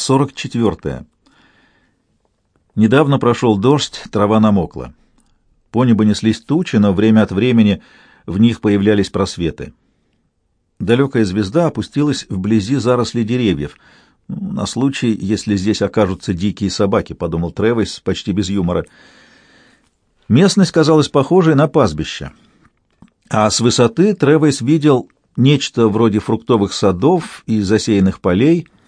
44. Недавно прошел дождь, трава намокла. По небу неслись тучи, но время от времени в них появлялись просветы. Далекая звезда опустилась вблизи зарослей деревьев. «Ну, «На случай, если здесь окажутся дикие собаки», — подумал Тревис почти без юмора. Местность казалась похожей на пастбище. А с высоты Тревис видел нечто вроде фруктовых садов и засеянных полей —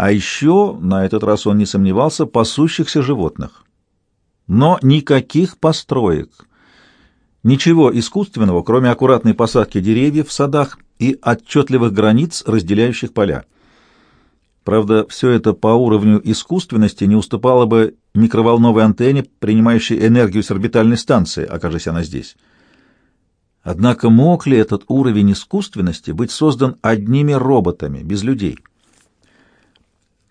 а еще, на этот раз он не сомневался, пасущихся животных. Но никаких построек, ничего искусственного, кроме аккуратной посадки деревьев в садах и отчетливых границ, разделяющих поля. Правда, все это по уровню искусственности не уступало бы микроволновой антенне, принимающей энергию с орбитальной станции, окажись она здесь. Однако мог ли этот уровень искусственности быть создан одними роботами, без людей?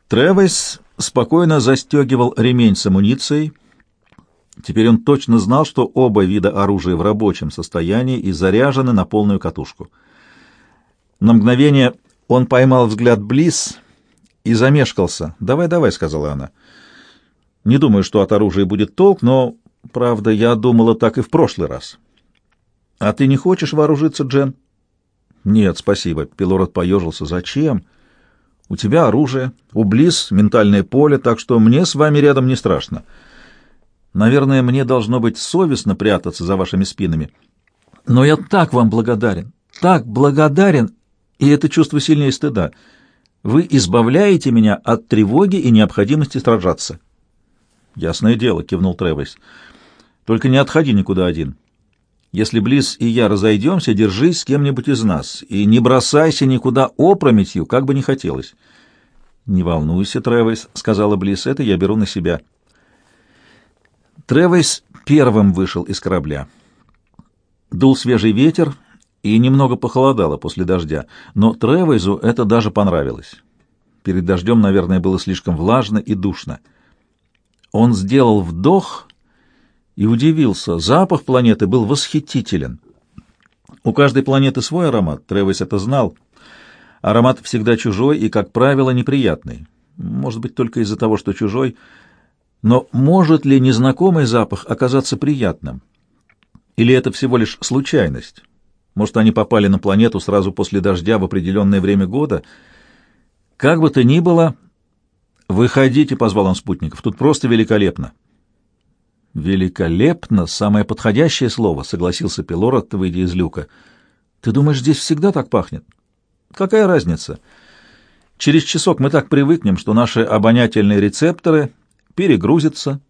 Тревес спокойно застегивал ремень с амуницией. Теперь он точно знал, что оба вида оружия в рабочем состоянии и заряжены на полную катушку. На мгновение он поймал взгляд Близ и замешкался. «Давай, давай», — сказала она. «Не думаю, что от оружия будет толк, но, правда, я думала так и в прошлый раз». «А ты не хочешь вооружиться, Джен?» «Нет, спасибо», — Пилород поежился. «Зачем?» У тебя оружие, у Близ ментальное поле, так что мне с вами рядом не страшно. Наверное, мне должно быть совестно прятаться за вашими спинами. Но я так вам благодарен, так благодарен, и это чувство сильнее стыда. Вы избавляете меня от тревоги и необходимости сражаться. Ясное дело, кивнул Тревис. Только не отходи никуда один. Если Близ и я разойдемся, держись с кем-нибудь из нас и не бросайся никуда опрометью, как бы ни хотелось. — Не волнуйся, Тревис, — сказала Близ, — это я беру на себя. Тревис первым вышел из корабля. Дул свежий ветер, и немного похолодало после дождя, но Тревизу это даже понравилось. Перед дождем, наверное, было слишком влажно и душно. Он сделал вдох и удивился. Запах планеты был восхитителен. У каждой планеты свой аромат, Тревис это знал. Аромат всегда чужой и, как правило, неприятный. Может быть, только из-за того, что чужой. Но может ли незнакомый запах оказаться приятным? Или это всего лишь случайность? Может, они попали на планету сразу после дождя в определенное время года? Как бы то ни было, «Выходите», — позвал он спутников, — «тут просто великолепно». «Великолепно! Самое подходящее слово», — согласился Пилород, выйдя из люка. «Ты думаешь, здесь всегда так пахнет?» «Какая разница? Через часок мы так привыкнем, что наши обонятельные рецепторы перегрузятся,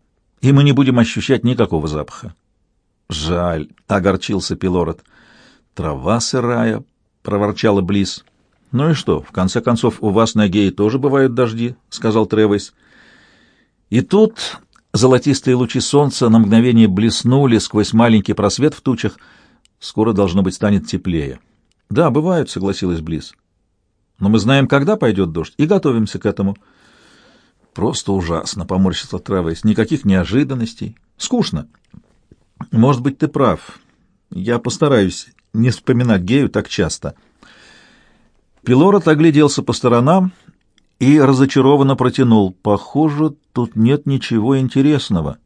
и мы не будем ощущать никакого запаха». «Жаль», — огорчился Пилород. «Трава сырая», — проворчала Близ. «Ну и что, в конце концов, у вас на Гее тоже бывают дожди», — сказал Тревис. И тут Золотистые лучи солнца на мгновение блеснули сквозь маленький просвет в тучах. Скоро, должно быть, станет теплее. — Да, бывают, — согласилась Близ. — Но мы знаем, когда пойдет дождь, и готовимся к этому. — Просто ужасно, — поморщился Тревес. — Никаких неожиданностей. Скучно. — Может быть, ты прав. Я постараюсь не вспоминать Гею так часто. Пилород огляделся по сторонам и разочарованно протянул. «Похоже, тут нет ничего интересного».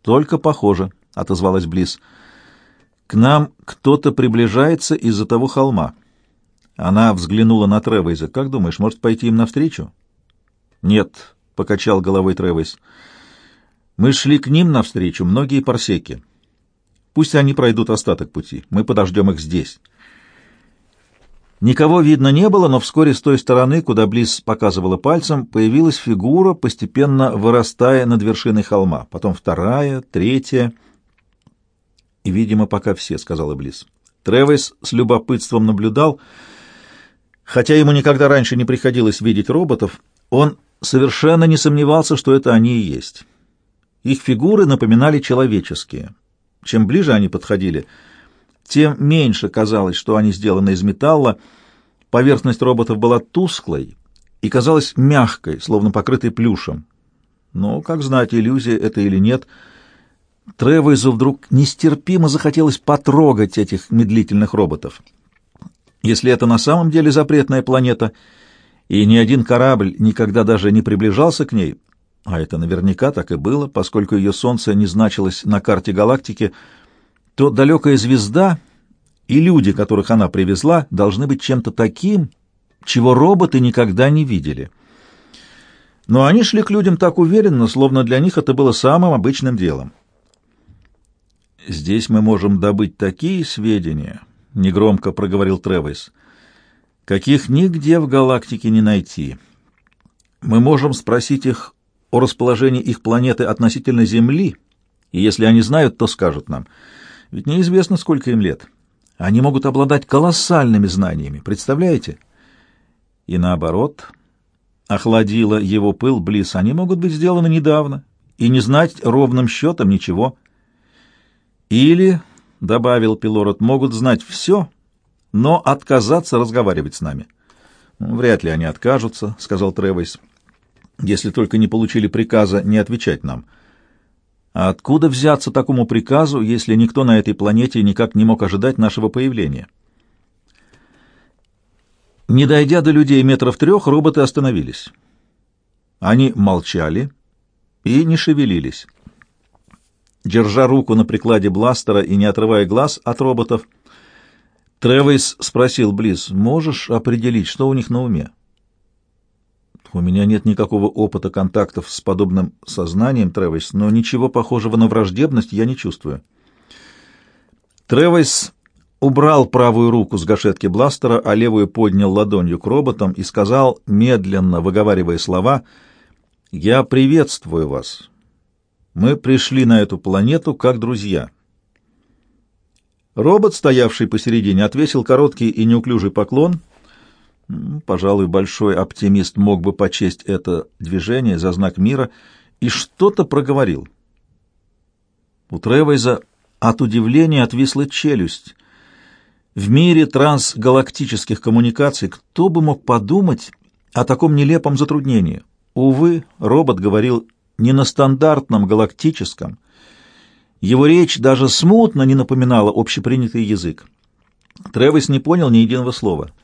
«Только похоже», — отозвалась Близ. «К нам кто-то приближается из-за того холма». Она взглянула на Тревейза. «Как думаешь, может пойти им навстречу?» «Нет», — покачал головой Тревейз. «Мы шли к ним навстречу многие парсеки. Пусть они пройдут остаток пути. Мы подождем их здесь». Никого видно не было, но вскоре с той стороны, куда Близ показывала пальцем, появилась фигура, постепенно вырастая над вершиной холма. Потом вторая, третья. И, видимо, пока все, — сказала Близ. Тревис с любопытством наблюдал. Хотя ему никогда раньше не приходилось видеть роботов, он совершенно не сомневался, что это они и есть. Их фигуры напоминали человеческие. Чем ближе они подходили, — тем меньше казалось, что они сделаны из металла. Поверхность роботов была тусклой и казалась мягкой, словно покрытой плюшем. Но, как знать, иллюзия это или нет, Тревойзу вдруг нестерпимо захотелось потрогать этих медлительных роботов. Если это на самом деле запретная планета, и ни один корабль никогда даже не приближался к ней, а это наверняка так и было, поскольку ее солнце не значилось на карте галактики, то далекая звезда и люди, которых она привезла, должны быть чем-то таким, чего роботы никогда не видели. Но они шли к людям так уверенно, словно для них это было самым обычным делом. «Здесь мы можем добыть такие сведения», — негромко проговорил Тревис, — «каких нигде в галактике не найти. Мы можем спросить их о расположении их планеты относительно Земли, и если они знают, то скажут нам. Ведь неизвестно, сколько им лет. Они могут обладать колоссальными знаниями, представляете? И наоборот, охладила его пыл Близ, они могут быть сделаны недавно и не знать ровным счетом ничего. Или, — добавил Пилород, — могут знать все, но отказаться разговаривать с нами. «Ну, «Вряд ли они откажутся», — сказал Тревойс если только не получили приказа не отвечать нам. А откуда взяться такому приказу, если никто на этой планете никак не мог ожидать нашего появления? Не дойдя до людей метров трех, роботы остановились. Они молчали и не шевелились. Держа руку на прикладе бластера и не отрывая глаз от роботов, Тревис спросил Близ, «Можешь определить, что у них на уме?» У меня нет никакого опыта контактов с подобным сознанием, Тревис, но ничего похожего на враждебность я не чувствую. Тревис убрал правую руку с гашетки бластера, а левую поднял ладонью к роботам и сказал, медленно выговаривая слова, «Я приветствую вас. Мы пришли на эту планету как друзья». Робот, стоявший посередине, отвесил короткий и неуклюжий поклон — Пожалуй, большой оптимист мог бы почесть это движение за знак мира и что-то проговорил. У Тревайза от удивления отвисла челюсть. В мире трансгалактических коммуникаций кто бы мог подумать о таком нелепом затруднении? Увы, робот говорил не на стандартном галактическом. Его речь даже смутно не напоминала общепринятый язык. Тревис не понял ни единого слова —